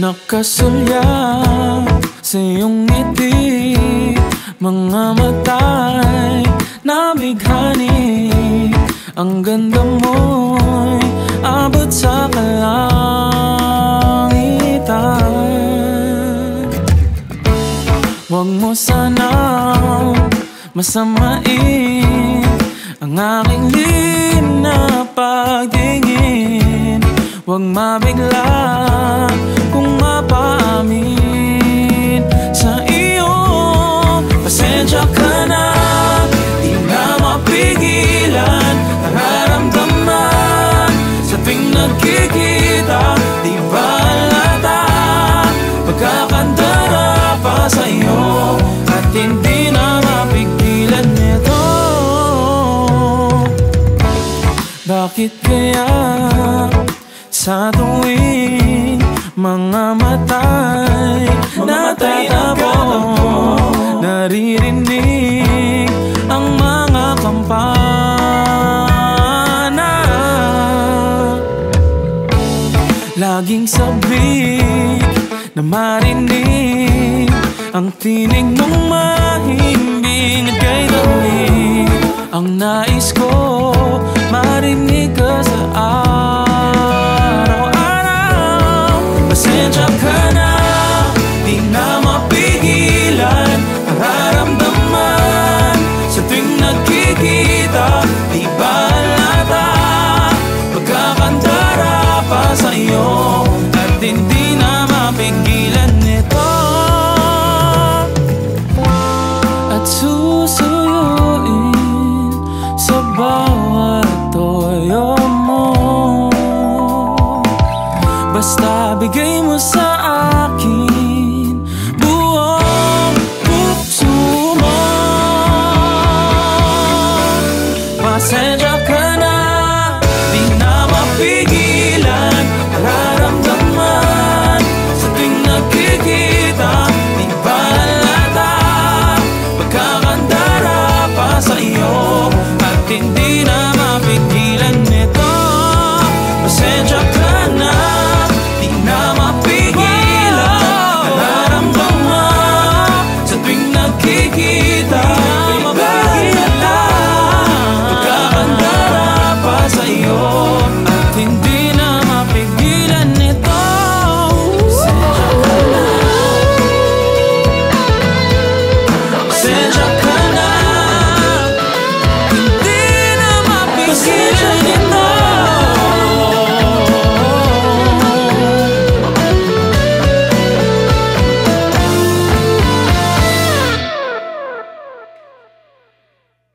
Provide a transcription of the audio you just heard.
Nakasulya sa iyong ngiti Mga mata'y namighani Ang ganda mo'y abot sa kalangitan. Huwag mo sana masamain Ang aking lim na pagtingin Huwag mabigla Bakit kaya sa tuwing mga matay natatabo Naririnig ang mga kampana? Laging sabik na marinig Ang tinig mong mahimbing at kay Ang nais ko marinig ka sa araw-araw. Pasensya ka na, di na mapigilan Nararamdaman. Sa tuwing nagkikita Di ba lata, magkakandara pa sa'yo At hindi na mapigilan nito At susuyuin sa bawat Basta bigay mo sa akin Buong puso mo Pasensya ka na Di na mapigilan. Nararamdaman Sa tuwing nagkikita Di ba Pagkakandara pa sa iyo At hindi na Pasensya